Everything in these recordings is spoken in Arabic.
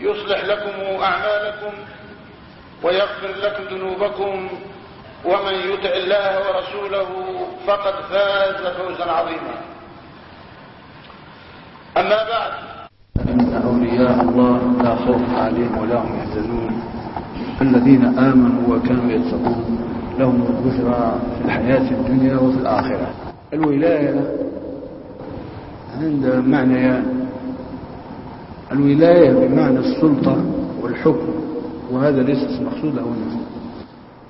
يصلح لكم أعمالكم ويغفر لكم ذنوبكم ومن يطع الله ورسوله فقد فاز فوزا عظيما. أما بعد. إن أولياء الله لا خوف عليهم ولا هم يحزنون. الذين آمنوا وكانوا يتقون. لهم البشرى في الحياة الدنيا وفي الآخرة. الولاية عند معنيان. الولاية بمعنى السلطة والحكم وهذا ليس مقصود هنا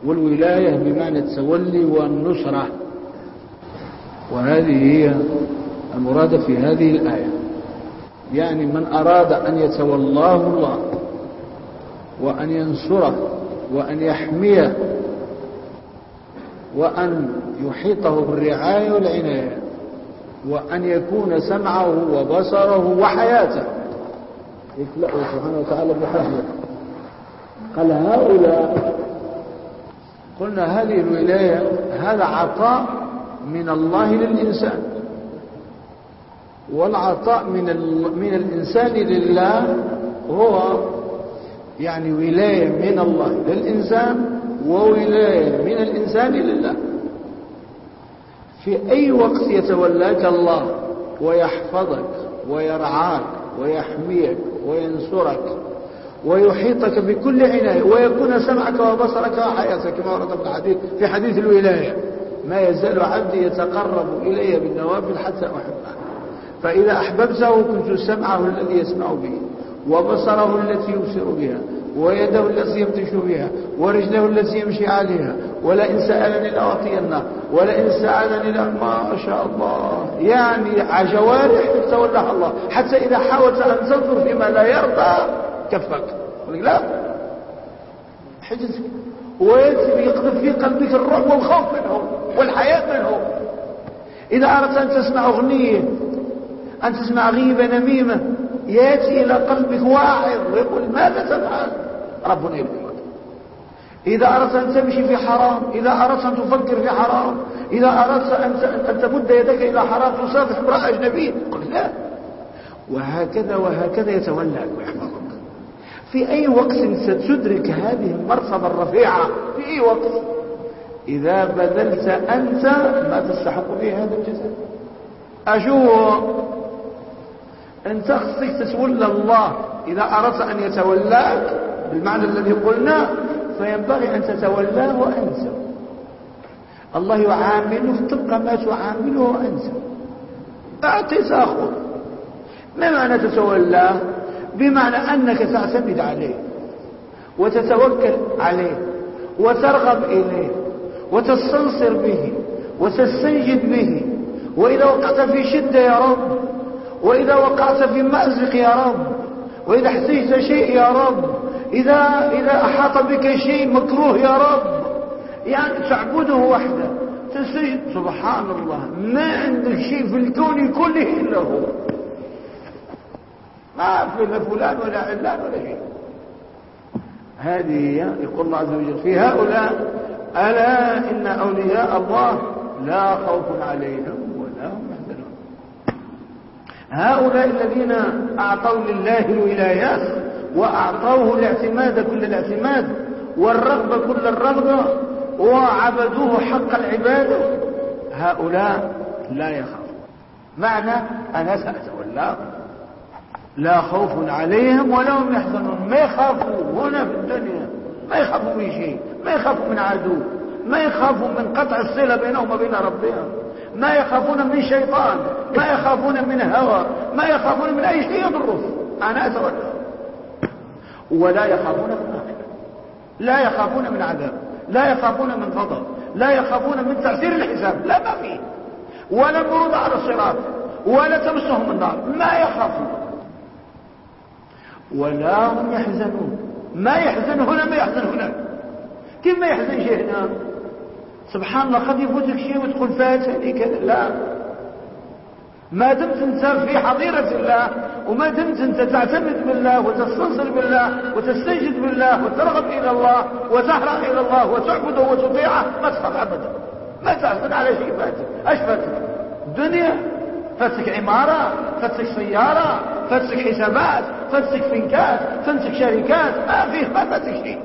والولاية بمعنى التولي والنصرة. وهذه هي المرادة في هذه الآية. يعني من أراد أن يتولاه الله وأن ينصره وأن يحميه وأن يحيطه بالرعاية والعناية وأن يكون سمعه وبصره وحياته. يخلقه سبحانه وتعالى بحفظه قال هؤلاء قلنا هذه الولاية هذا عطاء من الله للإنسان. والعطاء من من الإنسان لله هو يعني ولاية من الله للإنسان وولاية من الإنسان لله. في أي وقت يتولاك الله ويحفظك ويرعاك ويحميك وينصرك ويحيطك بكل عناية ويكون سمعك وبصرك وحياتك كما ورد في الحديث في حديث الولاية. ما يزال عبدي يتقرب إلي بالنوافل حتى أحبه. فإذا أحببته كنت سمعه الذي يسمع به وبصره التي يبصر بها. ويده التي يبطش بها ورجله التي يمشي عليها ولئن سألني لأعطينه ولئن سألني ما شاء الله. يعني جوارح تولها الله. حتى إذا حاولت أن تنظر فيما لا يرضى كفك. لا. حجزك. ويقذف في قلبك الرعب والخوف منه والحياة منه إذا أردت أن تسمع أغنية أن تسمع غيبة نميمة يأتي إلى قلبك واعظ ويقول ماذا تفعل؟ ربنا يبقى إذا أردت أن تمشي في حرام إذا أردت أن تفكر في حرام إذا أردت أن تمد يدك إلى حرام تصافح امرأة أجنبية. قل لا. وهكذا وهكذا يتولاك ويحفظك في أي وقت ستدرك هذه المرتبة الرفيعة؟ في أي وقت. إذا بذلت أنت ما تستحق به هذا الجزاء. أشوف. أنت خصك تتولى الله إذا أردت أن يتولاك بالمعنى الذي قلنا فينبغي أن تتولاه أنت الله يعامله طبق ما تعامله أنت أعطي تأخذ ما معنى تتولاه؟ بمعنى أنك تعتمد عليه وتتوكل عليه وترغب إليه وتستنصر به وتستنجد به. وإذا وقعت في شدة يا رب وإذا وقعت في مأزق يا رب وإذا احتجت شيء يا رب إذا, إذا أحاط بك شيء مكروه يا رب. يعني تعبده وحده. تسجد سبحان الله ما عندك شيء في الكون كله إلا هو. ما في لا فلان ولا علان ولا شيء. هذه يقول الله عز وجل في هؤلاء ألا إن أولياء الله لا خوف عليهم. هؤلاء الذين أعطوا لله الولايات وأعطوه الاعتماد كل الاعتماد والرغبة كل الرغبة وعبدوه حق العبادة هؤلاء لا يخافون. معنى أنا سأتولاه لا خوف عليهم ولا هم يحزنون. ما يخافوا هنا في الدنيا ما يخافوا من شيء ما يخافوا من عدو ما يخافوا من قطع الصلة بينهم وبين ربهم. ما يخافون من شيطان ما يخافون من هوى ما يخافون من أي شيء يضره أنا أتولى ولا يخافون من لا يخافون من عذاب لا يخافون من غضب لا يخافون من تأثير الحساب. لا ما فيه ولا برود على الصراط ولا تمسهم النار. ما يخافون. ولا هم يحزنون. ما يحزن هنا ما يحزن هناك. كيف ما يحزن شيء هنا؟ سبحان الله قد يفوتك شيء وتقول فاتني كذا لا. ما دمت أنت في حظيرة الله وما دمت أنت تعتمد بالله وتستنصر بالله وتستجد بالله وترغب إلى الله وتهرع إلى الله وتعبده وتطيعه ما تخاف أبدا. ما تحزن على شيء فاتك. أيش فاتك؟ الدنيا فاتك عمارة فاتك سيارة فاتك حسابات فاتك فنكات فاتك شركات. ما فيه ما فاتك شيء.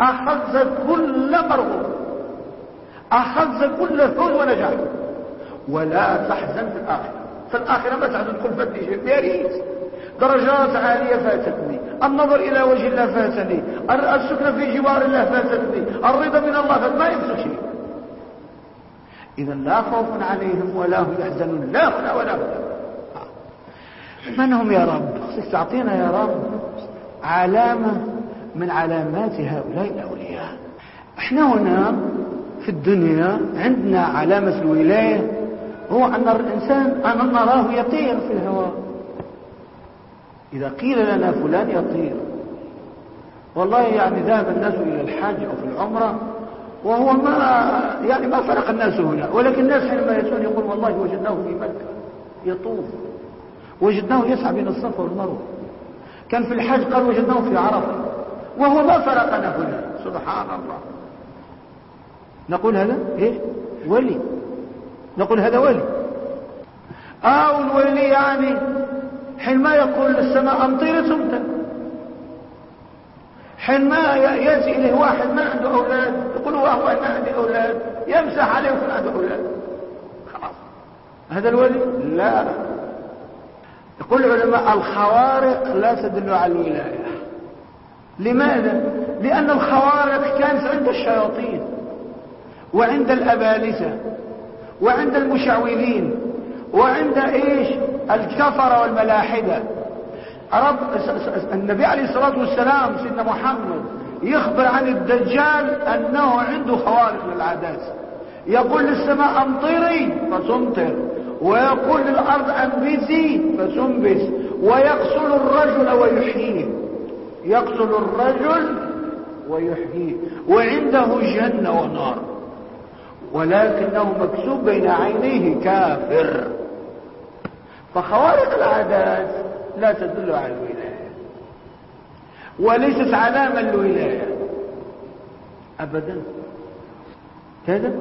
اخذت كل مرغوب. اخذت كل فوز ونجاح ولا تحزن في الآخرة. في الآخرة ما تحزن كل شيء. يا ريت. درجات عالية فاتتني. النظر إلى وجه الله فاتني. السكن في جوار الله فاتتني. الرضا من الله فات ما يفسك شيء. إذا لا خوف عليهم ولا هم يحزنون. لا هنا ولا هنا من هم يا رب؟ خصك تعطينا يا رب علامة من علامات هؤلاء الأولياء. إحنا هنا في الدنيا عندنا علامة الولاية هو أن الإنسان أن نراه يطير في الهواء. إذا قيل لنا فلان يطير والله يعني ذهب الناس إلى الحج أو في العمرة وهو ما يعني ما فرق الناس هنا ولكن الناس حينما يأتون يقول والله وجدناه في مكة يطوف وجدناه يسعى بين الصفا والمروة. كان في الحج قال وجدناه في عرفة وهو ما فرقنا هنا سبحان الله. نقول هذا إيه؟ ولي. نقول هذا ولي. أو الولي يعني حينما يقول السماء أمطير تمطر حينما ياتي إليه واحد ما عنده أولاد؟ يقول وهو ما عندي أولاد. يمسح عليه ويكون عنده أولاد. خلاص. هذا الولي؟ لا. يقول العلماء الخوارق لا تدل على الولاية. لماذا؟ لأن الخوارق كانت عند الشياطين. وعند الأبالسة وعند المشعوذين وعند إيش؟ الكفر والملاحدة. رب النبي عليه الصلاة والسلام سيدنا محمد يخبر عن الدجال أنه عنده خوارق للعادات يقول للسماء أمطري فتمطر ويقول للأرض أنبتي فتنبت ويقتل الرجل ويحييه. يقتل الرجل ويحييه. وعنده جنة ونار. ولكنه مكسوب بين عينيه كافر. فخوارق العادات لا تدل على الولاية وليست علامة الولاية أبدا. كذا.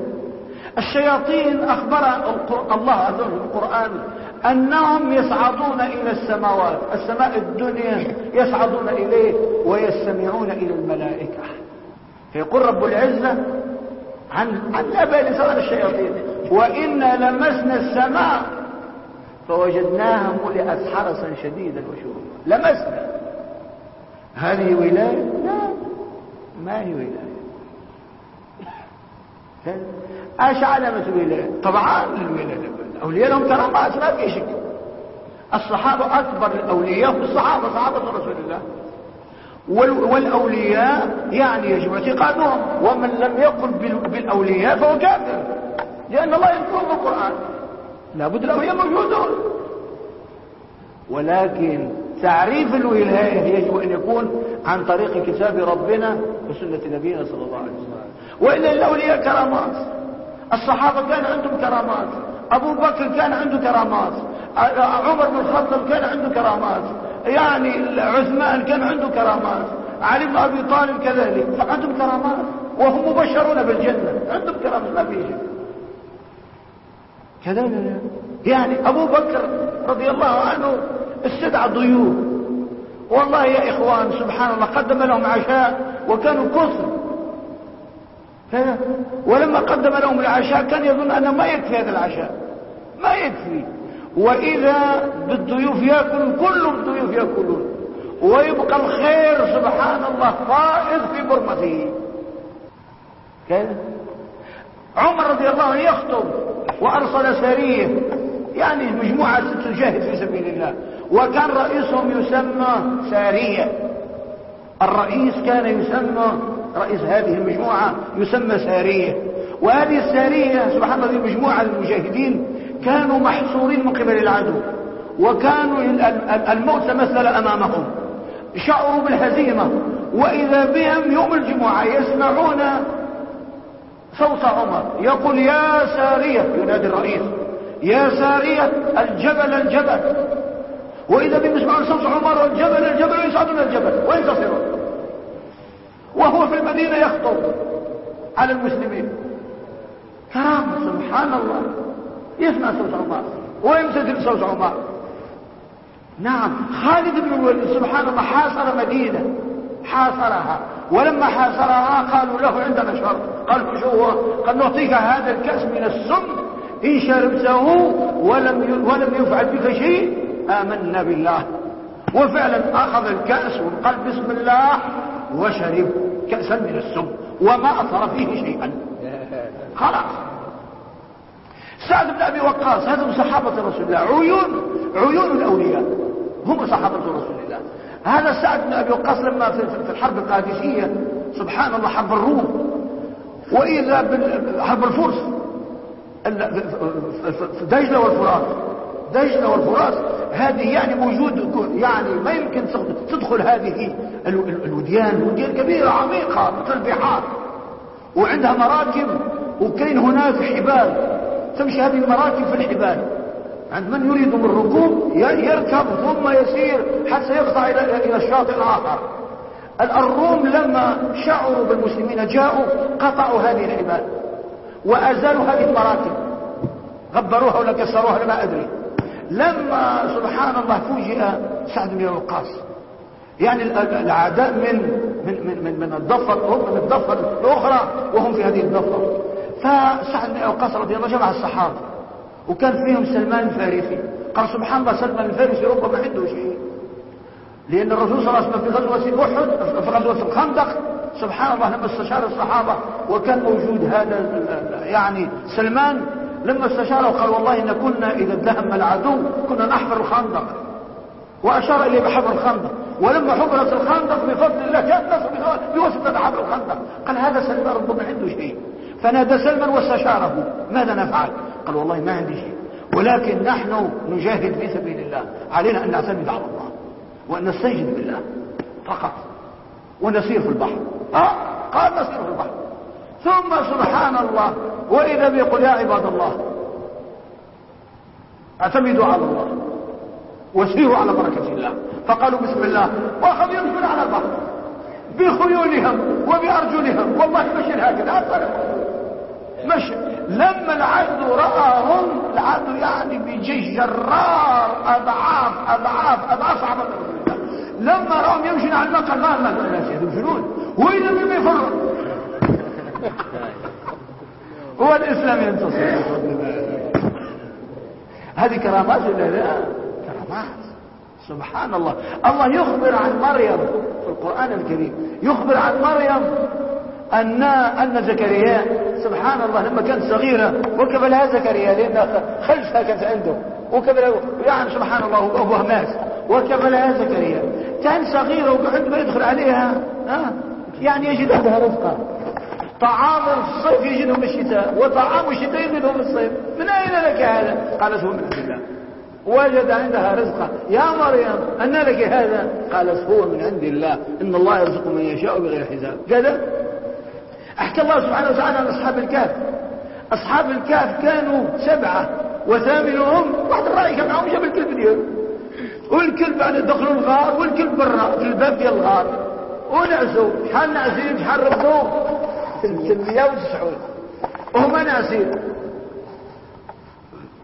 الشياطين أخبر الله عز وجل في القرآن أنهم يصعدون إلى السماوات السماء الدنيا يصعدون إليه ويستمعون إلى الملائكة. فيقول رب العزة عن عن الاباء سواء الشياطين. وانا لمسنا السماء فوجدناها ملئت حرسا شديدا وشهورا. لمسنا. هذه ولاية؟ لا. ما هي ولاية؟ إيش علامه الولاية طبعا الولايه الاولياء لهم كرامات ما في شك الصحابة أكبر الأولياء في الصحابه صحابة رسول الله. والأولياء يعني يجب اعتقادهم. ومن لم يقل بالأولياء فهو كافر. لأن الله يذكرهم في القرآن. لابد الأولياء موجودون ولكن تعريف الولاية يجب أن يكون عن طريق كتاب ربنا وسنة نبينا صلى الله عليه وسلم. وإلا الأولياء كرامات. الصحابة كان عندهم كرامات. أبو بكر كان عنده كرامات. عمر بن الخطاب كان عنده كرامات. يعني عثمان كان عنده كرامات علي بن أبي طالب كذلك فعندهم كرامات وهم مبشرون بالجنة عندهم كرامات ما في شيء. كذلك يعني أبو بكر رضي الله عنه استدعى ضيوف والله يا إخوان سبحان الله قدم لهم عشاء وكانوا كثر ولما قدم لهم العشاء كان يظن أنه ما يكفي هذا العشاء ما يكفي. وإذا بالضيوف يأكل كل الضيوف يأكلون. ويبقى الخير سبحان الله فائض في برمته. كان عمر رضي الله عنه يخطب وأرسل سرية يعني مجموعة تجاهد في سبيل الله. وكان رئيسهم يسمى سارية الرئيس كان يسمى رئيس هذه المجموعة يسمى سارية وهذه السارية سبحان الله مجموعة المجاهدين كانوا محصورين من قبل العدو وكانوا الموت تمثل أمامهم. شعروا بالهزيمة وإذا بهم يوم الجمعة يسمعون صوت عمر يقول يا سارية ينادي الرئيس يا سارية الجبل الجبل. وإذا بهم يسمعون صوت عمر الجبل الجبل ويصعدون الجبل؟ وينتصرون وهو في المدينة يخطب على المسلمين. كرام سبحان الله. يسمع صوت عمر. ويمتثل صوت عمر؟ نعم خالد بن الوليد سبحان الله حاصر مدينة حاصرها. ولما حاصرها قالوا له عندنا شرط. قالوا شو هو؟ قال نعطيك هذا الكأس من السم إن شربته ولم ولم يفعل بك شيء. آمنا بالله. وفعلا أخذ الكأس وقال بسم الله وشرب كأسا من السم وما أثر فيه شيئا. خلاص. سعد بن أبي وقاص هذا من صحابة رسول الله عيون عيون الأولياء هم صحابة رسول الله. هذا سعد بن أبي وقاص لما في الحرب القادسية سبحان الله حرب الروم وإذا حرب الفرس دجلة والفرات. دجلة والفرات هذه يعني موجود يعني ما يمكن تدخل هذه الوديان وديان كبيرة عميقة مثل البحار وعندها مراكب وكاين هناك حبال. تمشي هذه المراكب في الحبال عند من يريد من الركوب يركب ثم يسير حتى يقطع إلى الشاطئ الآخر الروم لما شعروا بالمسلمين جاءوا قطعوا هذه الحبال وأزالوا هذه المراكب غبروها ولا كسروها لا أدري. لما سبحان الله فوجئ سعد بن وقاص يعني الأعداء من من من من, الضفة من الضفة الأخرى وهم في هذه الضفة. فسعد بن وقاص رضي الله جمع الصحابة وكان فيهم سلمان الفارسي. قال سبحان الله سلمان الفارسي ربما عنده شيء. لأن الرسول صلى الله عليه وسلم في غزوة في غزوة الخندق سبحان الله لما استشار الصحابة وكان موجود هذا يعني سلمان لما استشاره قال والله إن كنا إذا ادهم العدو كنا نحفر الخندق. وأشار إليه بحفر الخندق. ولما حفرت الخندق بفضل الله كان نصر بواسطة حفر الخندق. قال هذا سلمان ربما عنده شيء. فنادى سلمان واستشاره. ماذا نفعل؟ قال والله ما عندي شيء. ولكن نحن نجاهد في سبيل الله. علينا أن نعتمد على الله. وأن نستجد بالله. فقط. ونسير في البحر. آه قال نسير في البحر. ثم سبحان الله. وإذا بيقول يا عباد الله. أعتمدوا على الله. وسيروا على بركة الله. فقالوا بسم الله. واخذوا يمشون على البحر. بخيولهم وبأرجلهم. والله مشي هكذا. مشي لما العدو رآهم العدو يعني بجيش جرار أضعاف أضعاف أضعاف صعبة. لما رأهم يمشون على المقر ما ما الناس يمشون وإذا بما يفرون هو الإسلام ينتصر. هذه كرامات ولا لا؟ كرامات. سبحان الله. الله يخبر عن مريم في القرآن الكريم. يخبر عن مريم. أن أن زكريا سبحان الله لما كانت صغيرة وكبلها زكريا لأن خلفها كانت عنده وكبلها يعني سبحان الله أبوها مات وكبلها زكريا. كان صغيرة وعندما يدخل عليها يعني يجد عندها رزقا طعام الصيف يجده من الشتاء وطعام الشتاء يجده من الصيف. من أين لك هذا؟ قالت هو من عند الله. وجد عندها رزقا يا مريم أن لك هذا؟ قالت هو من عند الله. إن الله يرزق من يشاء بغير حساب. كذا أحكى الله سبحانه وتعالى عن أصحاب الكهف. أصحاب الكهف كانوا سبعة وثامنهم واحد الرأي كان معهم جاب الكلب ديالو والكلب يعني دخلوا الغار والكلب برا في الباب ديال الغار. ونعسوا. شحال نعسين؟ شحال ربطوا 390 وهما ناسين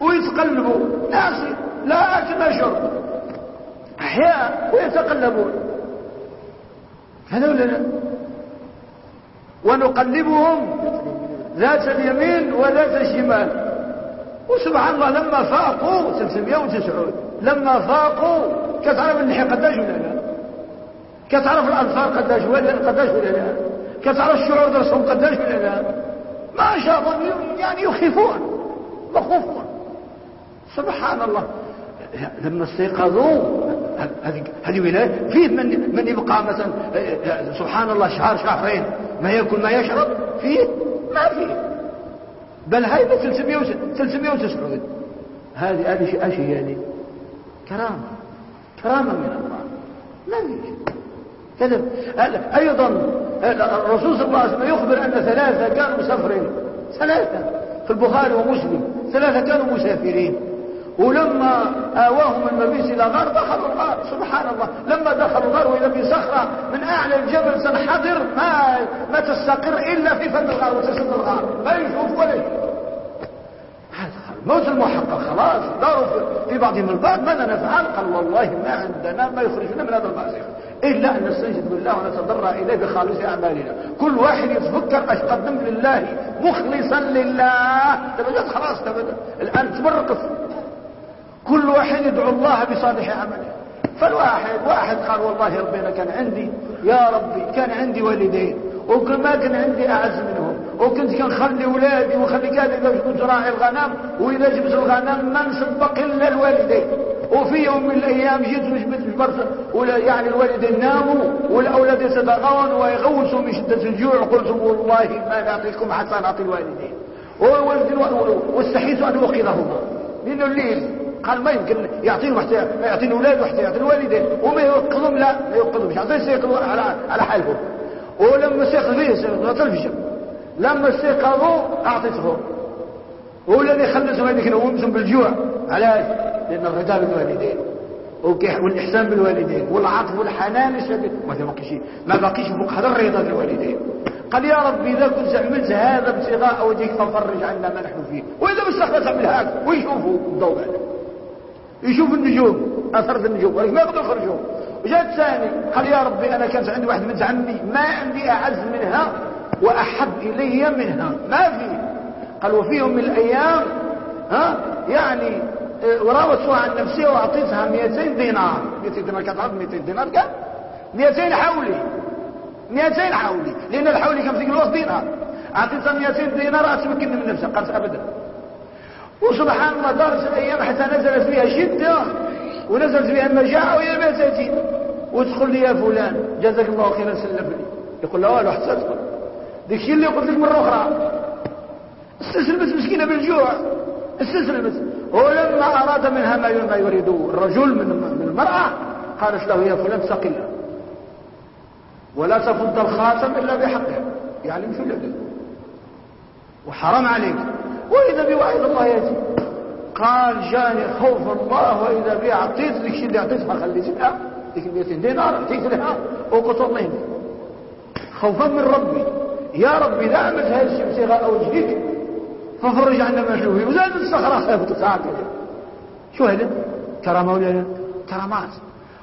ويتقلبوا. ناسين لا أكل لا شرب أحياء ويتقلبون. هذا ولا لا ونقلبهم ذات اليمين وذات الشمال. وسبحان الله لما فاقوا 390 لما فاقوا كتعرف اللحية قداش ولا لا؟ كتعرف الأنصار قداش ولا قداش ولا لا؟ كتعرف الشعور درسهم قداش ولا لا؟ ما شاء الله يعني يخيفون مخوفون سبحان الله. لما استيقظوا هذه ولاية فيه من من يبقى مثلا سبحان الله شهر شهرين. ما ياكل ما يشرب فيه؟ ما فيه. بل هاي 390 هذه هذه اشي يعني كرامة. كرامة من الله. ما في كذب أيضا الرسول صلى الله عليه وسلم يخبر أن ثلاثة كانوا مسافرين. ثلاثة. في البخاري ومسلم. ثلاثة كانوا مسافرين. ولما آواهم المبيس إلى غار دخلوا الغار. سبحان الله. لما دخلوا الغار وإذا بصخرة من أعلى الجبل تنحدر ما, ما تستقر إلا في فم الغار وتسد الغار. ما يشوف ولا يشوف. موت المحقق خلاص. داروا في بعضهم البعض ماذا نفعل؟ قال والله ما عندنا ما يخرجنا من هذا المأزق إلا أن نستنجد بالله ونتضرع إليه بخالص أعمالنا. كل واحد يتفكر أش قدم لله مخلصا لله. تبدأ خلاص تبدأ. الآن تمرقف كل واحد يدعو الله بصالح عمله. فالواحد واحد قال والله ربنا كان عندي يا ربي كان عندي والدين وكل ما كان عندي أعز منهم وكنت كنخلي ولادي وخلي كذا باش كنت راعي الغنم وإذا جبت الغنم ما نسبق إلا الوالدين. وفي يوم من الأيام جيت وجبت البرصة ولا يعني الوالدين ناموا والأولاد يتضاغون ويغوصوا من شدة الجوع. قلت والله ما نعطيكم حتى نعطي الوالدين. واستحيت أن أوقظهما. لأنه الليل. قال ما يمكن يعطيهم حتى يعطيني أولاد وحتى يعطي الوالدين وما يوقظهم لا ما يوقظهمش عطيه يستيقظوا على على حالهم. ولما استيقظ فيه استيقظوا تلفزيون لما استيقظوا أعطيتهم. والذي خلصهم هذيك نومتهم بالجوع. علاش؟ لأن الرضا بالوالدين والإحسان بالوالدين والعطف والحنان الشديد. ما بقيش ما بقيش فوق هذا الرضا بالوالدين قال يا ربي إذا كنت عملت هذا ابتغاء وجهك ففرج عنا ما نحن فيه. وإذا استخدمت تعمل هذا. ويشوفوا الضوء. هذا يشوف النجوم أثر النجوم ولكن ما يقدر يخرجوا وجاء الثاني قال يا ربي أنا كانت عندي واحد من عمي ما عندي أعز منها وأحب إلي منها. ما في. قال وفي يوم من الأيام ها يعني آه، وراوتها عن نفسها وأعطيتها 200 دينار. 200 دينار كانت عرض 200 دينار كان؟ 200 حولي. 200 حولي. لأن الحولي كان في الوقت دينار. أعطيتها 200 دينار اتمكن من نفسها قالت أبدا. وسبحان الله دارت الأيام حتى نزلت فيها شدة ونزلت فيها المجاعه وهي المساجين وتقول لي يا فلان. جزاك الله خيرا سلف لي يقول لا والو حتى تدخل ديك الشيء اللي قلت لك مرة أخرى. استسلمت مسكينة بالجوع. استسلمت. ولما أراد منها ما يريد الرجل من المرأة قالت له يا فلان الله ولا تفض الخاتم إلا بحقه. يعني مش وحرام عليك. وإذا بي وعيد الله يأتي. قال جاني خوف الله وإذا بي أعطيت ذيك الشيء اللي أعطيتها خليتها ذيك 200 دينار أعطيت لها. وقلت الله خوفا من ربي. يا ربي لا عملت هذا الشيء ابتغاء وجهك ففرج عنا ما شوفي. وزاد الصخرة خافت ساعة شو هذا؟ كرامة ولا كرامات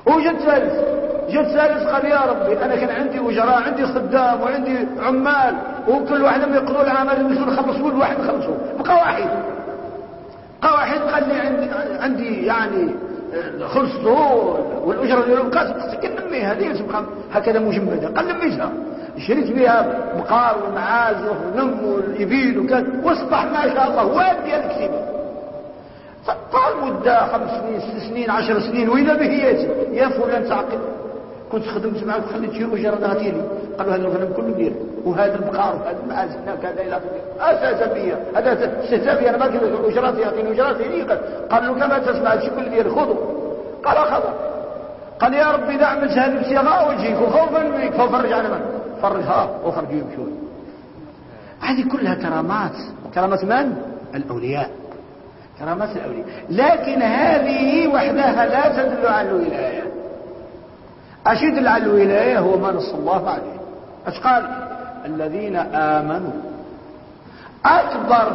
وجد ثالث. جد ثالث قال يا ربي أنا كان عندي وجراء عندي خدام وعندي عمال. وكل واحد لما يقضوا العمل يمشوا يخلصوا كل واحد يخلصوا بقى واحد. بقى واحد قال لي عندي عندي يعني آه، خلصوا والأجرة ديالهم بقات نمي هذه هكذا مجمدة. قال نميتها شريت بها بقار ومعازف ونم والإبيل وكذا. وأصبح ما شاء الله وادي الكتيبه طال مدة خمس سنين ست سنين عشر سنين وإذا به ياتي يا فلان تعقل كنت خدمت معك وخليت شي أجرة غادي لي. قالوا هذا الغنم كله ديالك وهذا البقار وهذا المعازف كذا إلى آخره. أساسا بيا هذا استهزاء أنا ما قلت أجرات يعطيني أجرات يعطيني قال له كما تسمع الشيء كل ديالك خذوا قال أخذ قال يا ربي عملت هذه ابتغاء وجهك وخوفا منك ففرج على من؟ فرجها. وخرجوا يمشون هذه كلها كرامات. كرامات من؟ الأولياء. كرامات الأولياء. لكن هذه وحدها لا تدل على الولاية. أش يدل على الولاية هو ما نص الله عليه. أش قال؟ الذين آمنوا. أكبر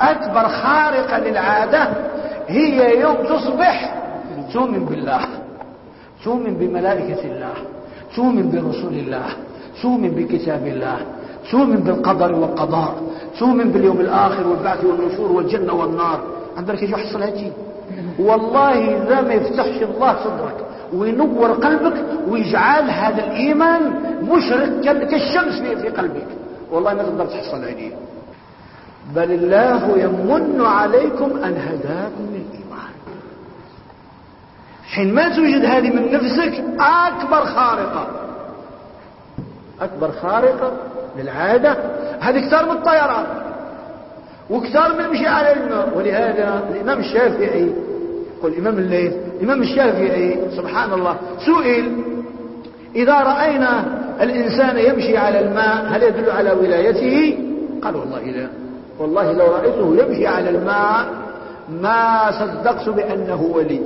أكبر خارقة للعادة هي يوم تصبح تؤمن بالله تؤمن بملائكة الله تؤمن برسول الله تؤمن بكتاب الله تؤمن بالقدر والقضاء تؤمن باليوم الآخر والبعث والنشور والجنة والنار. عندك يجي يحصل هاتي والله إذا ما يفتحش الله صدرك. وينور قلبك ويجعل هذا الإيمان مشرق كالشمس في قلبك. والله ما تقدر تحصل عليه. بل الله يمن عليكم أن هداكم للإيمان. حين ما توجد هذه من نفسك أكبر خارقة. أكبر خارقة للعادة. هذه كثار من الطيران. وكثار من المشي على الماء ولهذا الإمام الشافعي يقول الإمام الليث الإمام الشافعي سبحان الله سئل إذا رأينا الإنسان يمشي على الماء هل يدل على ولايته؟ قال والله لا. والله لو رأيته يمشي على الماء ما صدقت بأنه ولي.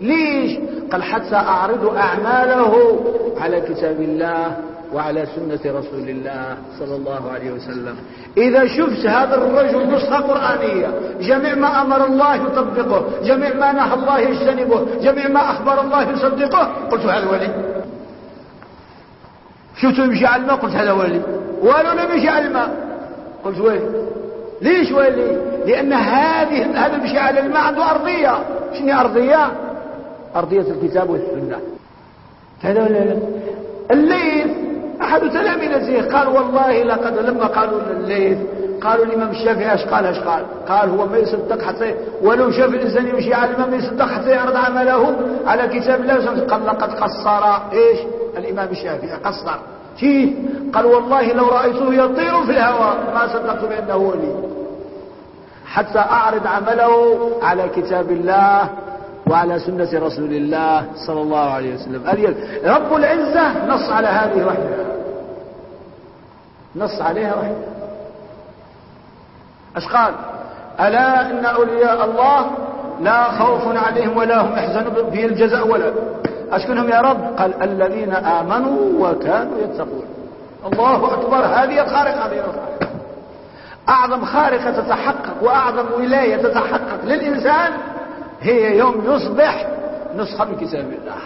ليش؟ قال حتى أعرض أعماله على كتاب الله. وعلى سنة رسول الله صلى الله عليه وسلم. إذا شفت هذا الرجل نسخة قرآنية جميع ما أمر الله يطبقه جميع ما نهى الله يجتنبه جميع ما أخبر الله يصدقه قلت هذا ولي. شفته يمشي على الماء؟ قلت هذا ولي. ولو لم يمشي على الماء؟ قلت ولي. ليش ولي؟ لأن هذه هذا يمشي على الماء عنده أرضية. شنو أرضية؟ أرضية الكتاب والسنة. هذا ولا لا؟ الليث أحد تلاميذه قال والله لقد لما قالوا الليث قالوا الإمام الشافعي إيش قال إيش قال قال هو ما يصدق حتى ولو شاف الإنسان يمشي على ما يصدق حتى يعرض عمله على كتاب الله. قال لقد قصر. إيش؟ الإمام الشافعي قصر. كيف قال والله لو رأيته يطير في الهواء ما صدقت بأنه ولي. حتى أعرض عمله على كتاب الله وعلى سنة رسول الله صلى الله عليه وسلم. رب العزة نص على هذه وحدها نص عليها وحدها إيش قال ألا إن أولياء الله لا خوف عليهم ولا هم يحزنون في الجزاء ولا. أشكنهم يا رب؟ قال الذين آمنوا وكانوا يتقون. الله أكبر. هذه الخارقة هذه الخارقة أعظم خارقة تتحقق وأعظم ولاية تتحقق للإنسان هي يوم يصبح نسخة من كتاب الله.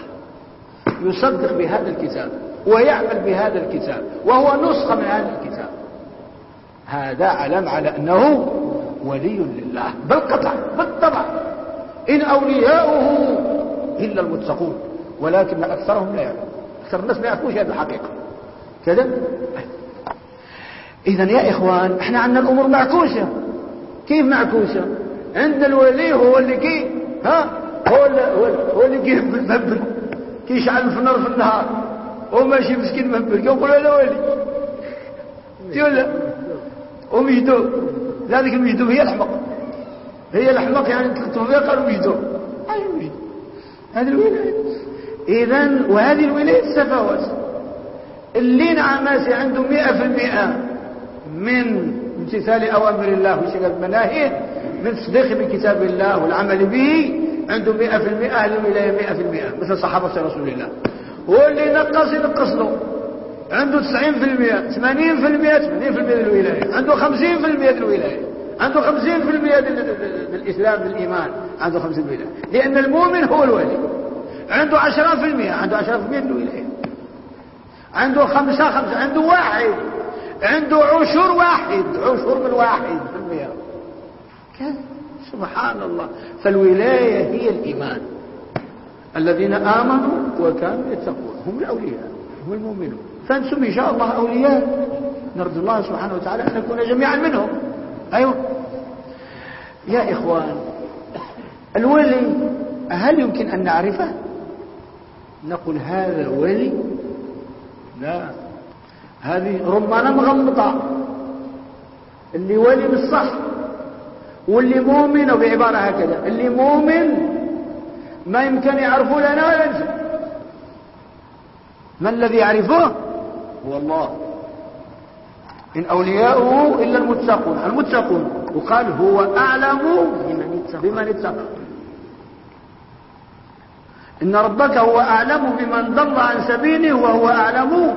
يصدق بهذا الكتاب. ويعمل بهذا الكتاب وهو نسخة من هذا الكتاب. هذا علم على أنه ولي لله بالقطع بالطبع. إن أولياؤه إلا المتقون ولكن أكثرهم لا يعلم أكثر الناس ما يعرفوش هذه الحقيقة. كذا؟ إذا يا إخوان إحنا عندنا الأمور معكوسة. كيف معكوسة؟ عند الولي هو اللي كي ها؟ هو اللي, هو اللي كي مهبل كي يشعل في النار في النهار. هو ماشي مسكين مهبل يقول له ولي ولا ومجدوب ذلك المجدوب هي الحمق هي الحمق يعني تكتب فيها قالوا مجدوب هذه الولاية. إذا وهذه الولاية سفوات اللي نعماسي عنده مئة في المئة من امتثال أوامر الله وشغل مناهيه من تصديق بكتاب الله والعمل به عنده مئة في المئة أهل الولاية مئة في المئة مثل صحابة رسول الله. واللي نقص ينقص له. عنده 90% 80% 80% الولاية عنده 50% الولاية عنده 50% للإسلام للإيمان. عنده 50% لأن المؤمن هو الولي عنده 10% عنده 10% الولاية عنده خمسة خمسة عنده واحد. عنده عشر واحد. عشر من واحد في المئة سبحان الله. فالولاية هي الإيمان. الذين آمنوا وكانوا يتقون. هم الأولياء هم المؤمنون. فانتم إن شاء الله أولياء. نرجو الله سبحانه وتعالى أن نكون جميعا منهم. أيوة. يا إخوان الولي هل يمكن أن نعرفه؟ نقول هذا ولي لا. هذه رمانة مغمضة. اللي ولي بالصح واللي مؤمن وبعبارة هكذا. اللي مؤمن ما يمكن يعرفه لنا ولا ما الذي يعرفه هو الله. إن أولياؤه إلا المتقون. المتقون. وقال هو أعلم بمن اتقى. إن ربك هو أعلم بمن ضل عن سبيله وهو أعلم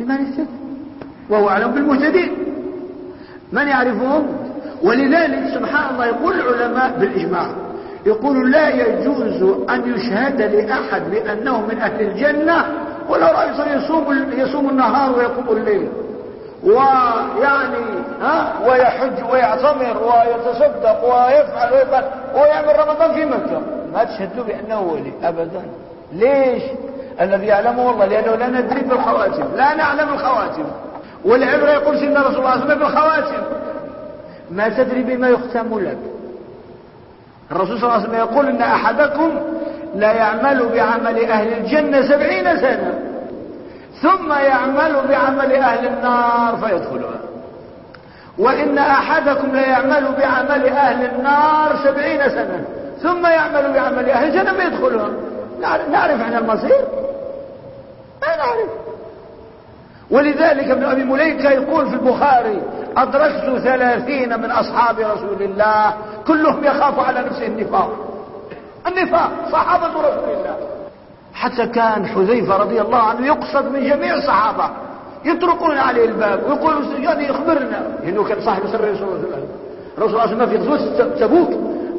بمن اهتدى. وهو أعلم بالمهتدين. من يعرفهم؟ ولذلك سبحان الله. يقول العلماء بالإجماع. يقول لا يجوز أن يشهد لأحد بأنه من أهل الجنة ولو رأي يصوم, يصوم النهار ويقوم الليل. ويعني ها ويحج ويعتمر ويتصدق ويفعل ويفعل ويعمل رمضان في مكة. ما تشهدوا بأنه ولي أبدا. ليش؟ الذي يعلمه الله لأنه لا ندري بالخواتم لا نعلم الخواتم. والعبرة يقول سيدنا رسول الله صلى الله عليه وسلم بالخواتم. ما تدري بما يختم لك. الرسول صلى الله عليه وسلم يقول إن أحدكم لا يعمل بعمل أهل الجنة سبعين سنة ثم يعمل بعمل أهل النار فيدخلها. وإن أحدكم لا يعمل بعمل أهل النار سبعين سنة ثم يعمل بعمل أهل الجنة فيدخلها. نعرف عن المصير؟ ما نعرف. ولذلك ابن أبي مليكة يقول في البخاري أدركت ثلاثين من أصحاب رسول الله كلهم يخاف على نفسه النفاق. النفاق صحابة رسول الله. حتى كان حذيفة رضي الله عنه يقصد من جميع الصحابة. يطرقون عليه الباب ويقولوا يعني اخبرنا لأنه كان صاحب سر رسول الله صلى الله وسلم. في غزوة تبوك.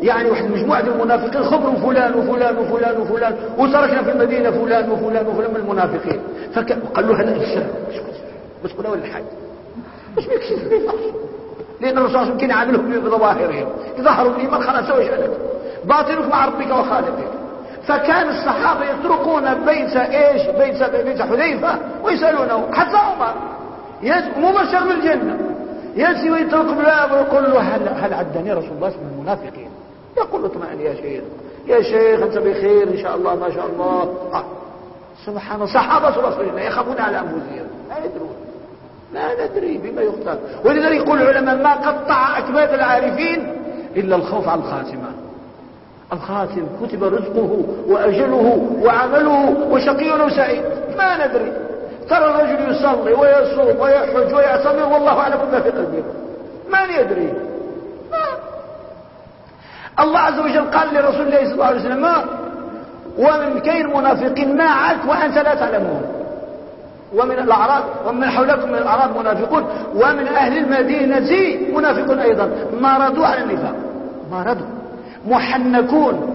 يعني واحد مجموعة من المنافقين خبروا فلان وفلان وفلان وفلان. وتركنا في المدينة فلان وفلان وفلان من المنافقين. فقال له هذا الشر بس قلنا ولا حاجة. مش بيكشف لأن عليه وسلم كان يعاملهم بظواهرهم ظهروا الايمان خلاص سوي شأنك باطنك مع ربك وخالقك. فكان الصحابة يتركون بيت إيش؟ بيت, بيت حذيفة ويسألونه. حتى عمر. مبشر بالجنة يأتي ويترك الباب ويقول له هل, هل عدني رسول الله من المنافقين؟ يقول له اطمئن يا شيخ. يا شيخ أنت بخير إن شاء الله ما شاء الله. آه. سبحان الله. صحابة رسول الله يخافون على أنفسهم. لا يدرون. لا ندري بما يختار ولذلك يقول العلماء ما قطع أكباد العارفين إلا الخوف على الخاتمة. الخاتم كتب رزقه وأجله وعمله وشقي أو سعيد ما ندري. ترى الرجل يصلي ويصوم ويحج ويعتمر والله أعلم ما في قلبه. ما يدري. ما. الله عز وجل قال لرسول الله صلى الله عليه وسلم ومن كين منافقين معك وأنت لا تعلمون. ومن الأعراب ومن حولكم من الأعراب منافقون ومن أهل المدينة منافقون أيضا. ما رضوا على النفاق. ما رضوا محنكون.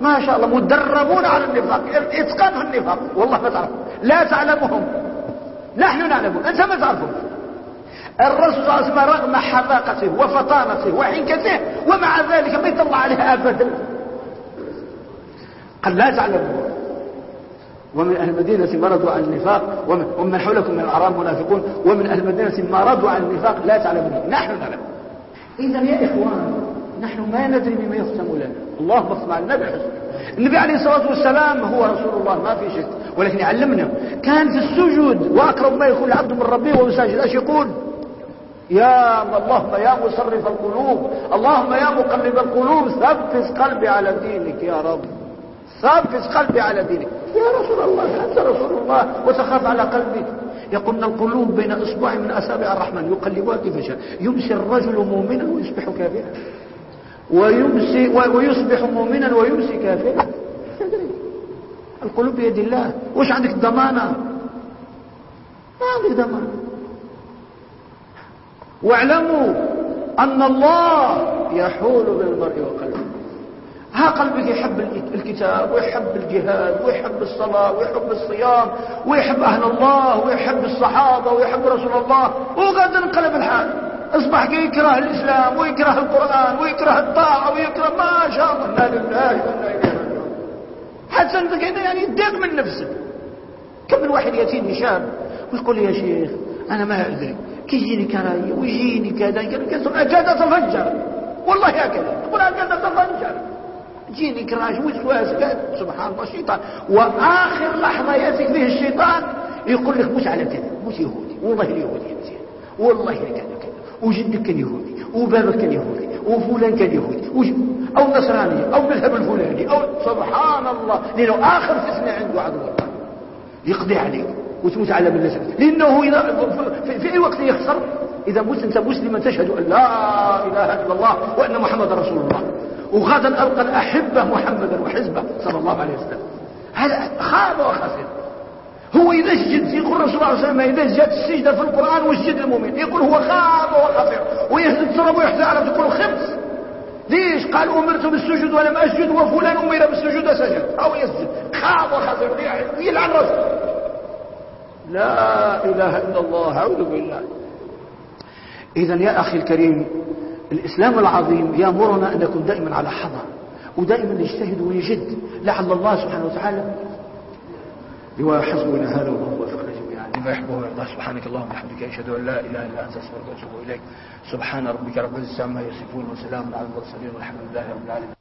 ما شاء الله مدربون على النفاق. اتقان النفاق. والله ما تعرف. لا تعلمهم. نحن نعلمهم أنت ما تعرفهم. الرسول صلى الله عليه وسلم رغم حذاقته وفطانته وحنكته ومع ذلك ما يطلع عليها ابدا. قال لا تعلمون ومن أهل المدينة مرضوا عن النفاق ومن حولكم من الأعراب منافقون ومن أهل المدينة مرضوا عن النفاق لا تعلمون. نحن نعلم. إذا يا إخوان نحن ما ندري بما يختم لنا. الله بصم على النبي النبي عليه الصلاة والسلام هو رسول الله ما في شك. ولكن يعلمنا. كان في السجود وأقرب ما يكون العبد من ربه وهو ساجد إيش يقول؟ يا اللهم يا مصرف القلوب. اللهم يا مقلب القلوب ثبت قلبي على دينك يا رب. ثبت قلبي على دينك. يا رسول الله أنت رسول الله وتخاف على قلبك يقولن القلوب بين إصبع من أصابع الرحمن. يقلبها كيف شاء يمسي الرجل مؤمنا ويصبح كافرا. ويمسي ويصبح مؤمنا ويمسي كافرا. القلوب بيد الله. وش عندك ضمانة؟ ما عندك ضمانة. واعلموا أن الله يحول بين المرء وقلبه. قلبك يحب الكتاب ويحب الجهاد ويحب الصلاة ويحب الصيام ويحب أهل الله ويحب الصحابة ويحب رسول الله. وقد انقلب الحال. أصبح يكره الإسلام ويكره القرآن ويكره الطاعة ويكره ما شاء الله. لا لله إليه راجعون. حتى أنت كده يعني يدق من نفسك. كم من واحد ياتيني شاب ويقول يا شيخ أنا ما أدري. كي يجيني كراهية ويجيني كذا اكاد اتفجر والله هكذا. يقول اكاد اتفجر جيني كراش وسواس سبحان الله الشيطان وآخر لحظة يأتي فيه الشيطان يقول لك مش على كذا مش يهودي والله اليهودي مزيان والله كذا كذا. وجدك كان يهودي وبابك كان يهودي وفلان كان يهودي. أو نصراني أو مذهب الفلاني أو سبحان الله. لأنه آخر فتنه عنده عدو الله. يقضي عليك وتموت على ملة لأنه في أي وقت يخسر. إذا مت أنت مسلما تشهد أن لا إله إلا الله وأن محمد رسول الله. وغدا ألقى الأحبة محمدا وحزبه صلى الله عليه وسلم. هذا خاب وخسر. هو إذا سجد يقول الرسول صلى الله عليه وسلم إذا جاءت السجدة في القرآن وسجد المؤمن يقول هو خاب وخفر ويهزم ويحزن على تقول خمس ليش؟ قال أمرت بالسجود ولم أسجد وفلان أمر بالسجود سجد أو يسجد. خاب وخسر. يلعن رسول. لا إله إلا الله أعوذ بالله. إذا يا أخي الكريم الإسلام العظيم يأمرنا أن نكون دائما على حذر ودائما نجتهد ونجد لعل الله سبحانه وتعالى. حسبنا هذا والله وفقنا جميعا. لما يحبه ويرضى سبحانك اللهم وبحمدك أشهد أن لا إله إلا أنت أستغفرك وأتوب إليك. سبحان ربك رب العزة عما يصفون وسلام على المرسلين والحمد لله رب العالمين.